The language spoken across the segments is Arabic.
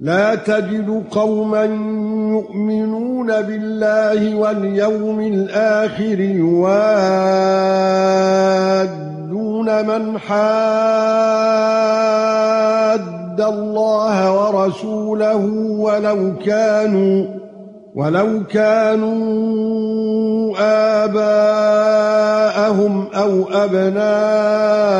لا تجد قوما يؤمنون بالله واليوم الآخر يوادون من حاد الله ورسوله ولو كانوا ولو كانوا آباءهم أو أبناءهم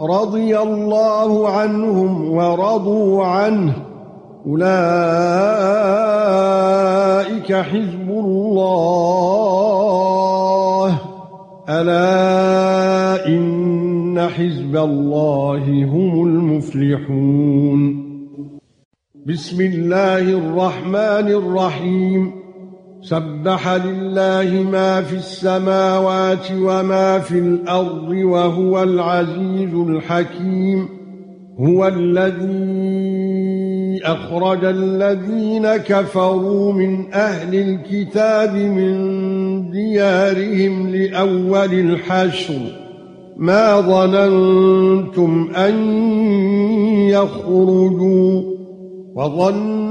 رضي الله عنهم ورضوا عنه. أولئك حزب الله. ألا إن حزب الله هم المفلحون. بسم الله الرحمن الرحيم. سبح لله ما في السماوات وما في الأرض وهو العزيز الحكيم. هو الذي أخرج الذين كفروا من أهل الكتاب من ديارهم لأول الحشر. ما ظننتم أن يخرجوا وظنوا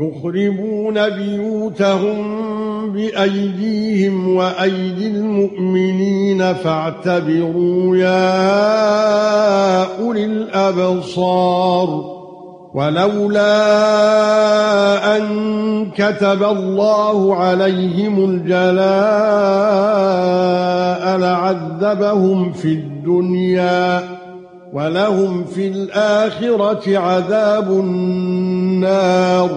يخربون بيوتهم بأيديهم وأيدي المؤمنين فاعتبروا يا أولي الأبصار ولولا أن كتب الله عليهم الجلاء لعذبهم في الدنيا ولهم في الآخرة عذاب النار